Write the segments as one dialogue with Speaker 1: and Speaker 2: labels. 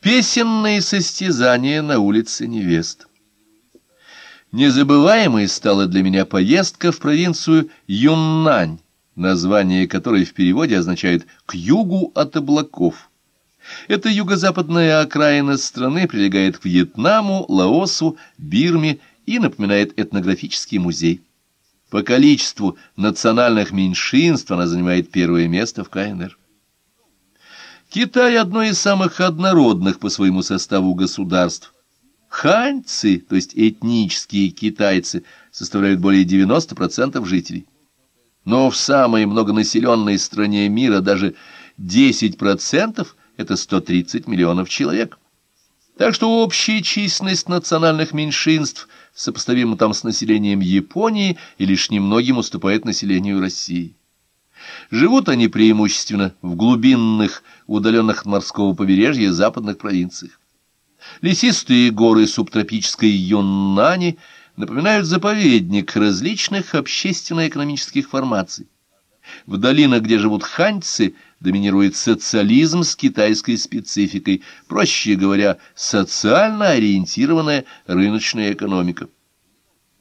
Speaker 1: Песенные состязания на улице невест. Незабываемой стала для меня поездка в провинцию Юннань, название которой в переводе означает «к югу от облаков». Эта юго-западная окраина страны прилегает к Вьетнаму, Лаосу, Бирме и напоминает этнографический музей. По количеству национальных меньшинств она занимает первое место в КНР. Китай – одно из самых однородных по своему составу государств. Ханьцы, то есть этнические китайцы, составляют более 90% жителей. Но в самой многонаселенной стране мира даже 10% – это 130 миллионов человек. Так что общая численность национальных меньшинств сопоставима там с населением Японии и лишь немногим уступает населению России. Живут они преимущественно в глубинных, удаленных от морского побережья западных провинциях. Лесистые горы субтропической Юннани напоминают заповедник различных общественно-экономических формаций. В долинах, где живут ханьцы, доминирует социализм с китайской спецификой, проще говоря, социально ориентированная рыночная экономика.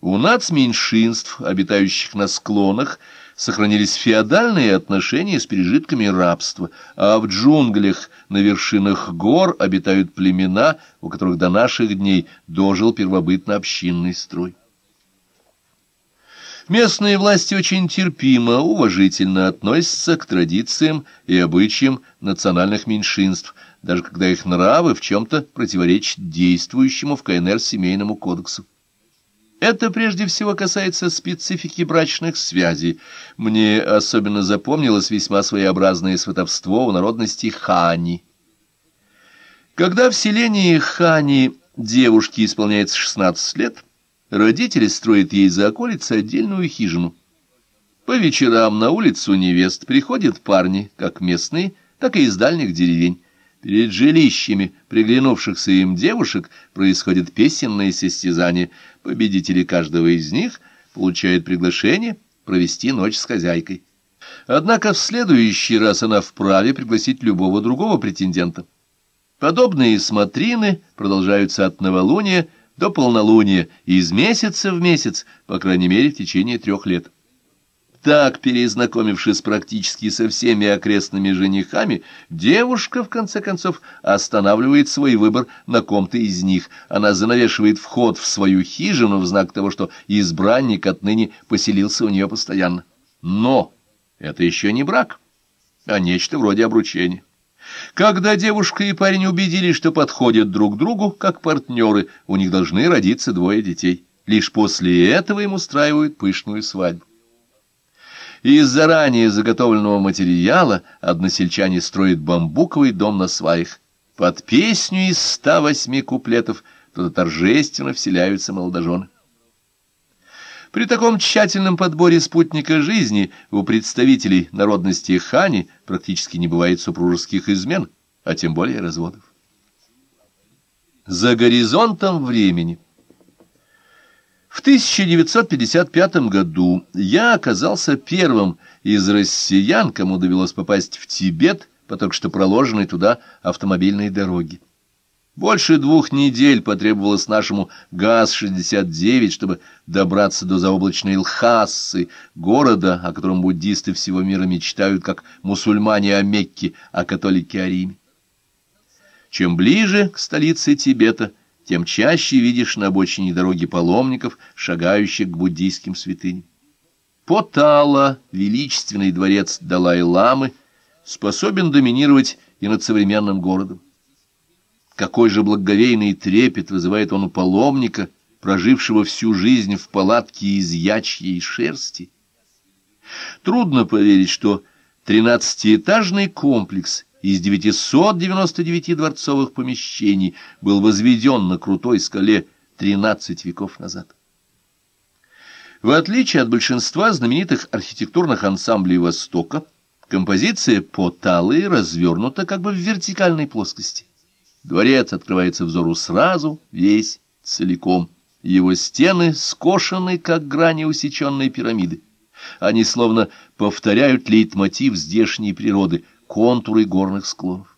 Speaker 1: У нацменьшинств, обитающих на склонах, сохранились феодальные отношения с пережитками рабства, а в джунглях на вершинах гор обитают племена, у которых до наших дней дожил первобытно-общинный строй. Местные власти очень терпимо, уважительно относятся к традициям и обычаям национальных меньшинств, даже когда их нравы в чем-то противоречат действующему в КНР семейному кодексу. Это прежде всего касается специфики брачных связей. Мне особенно запомнилось весьма своеобразное сватовство у народности Хани. Когда в селении Хани девушке исполняется 16 лет, родители строят ей за околицей отдельную хижину. По вечерам на улицу невест приходят парни, как местные, так и из дальних деревень. Перед жилищами приглянувшихся им девушек происходит песенное состязание. Победители каждого из них получают приглашение провести ночь с хозяйкой. Однако в следующий раз она вправе пригласить любого другого претендента. Подобные смотрины продолжаются от новолуния до полнолуния, из месяца в месяц, по крайней мере, в течение трех лет. Так, перезнакомившись практически со всеми окрестными женихами, девушка, в конце концов, останавливает свой выбор на ком-то из них. Она занавешивает вход в свою хижину в знак того, что избранник отныне поселился у нее постоянно. Но это еще не брак, а нечто вроде обручения. Когда девушка и парень убедились, что подходят друг другу, как партнеры, у них должны родиться двое детей. Лишь после этого им устраивают пышную свадьбу. Из заранее заготовленного материала односельчане строят бамбуковый дом на сваях. Под песню из ста восьми куплетов туда торжественно вселяются молодожены. При таком тщательном подборе спутника жизни у представителей народности хани практически не бывает супружеских измен, а тем более разводов. За горизонтом времени – в 1955 году я оказался первым из россиян, кому довелось попасть в Тибет по только что проложенной туда автомобильной дороге. Больше двух недель потребовалось нашему ГАЗ-69, чтобы добраться до заоблачной Лхасы, города, о котором буддисты всего мира мечтают, как мусульмане о Мекке, а католики о Риме. Чем ближе к столице Тибета, тем чаще видишь на обочине дороги паломников, шагающих к буддийским святыням. Потала, величественный дворец Далай-ламы, способен доминировать и над современным городом. Какой же благоговейный трепет вызывает он у паломника, прожившего всю жизнь в палатке из ячьей шерсти. Трудно поверить, что тринадцатиэтажный комплекс из 999 дворцовых помещений был возведен на крутой скале 13 веков назад. В отличие от большинства знаменитых архитектурных ансамблей Востока, композиция Поталы развернута как бы в вертикальной плоскости. Дворец открывается взору сразу, весь, целиком. Его стены скошены, как грани усеченной пирамиды. Они словно повторяют лейтмотив здешней природы — контуры горных склонов.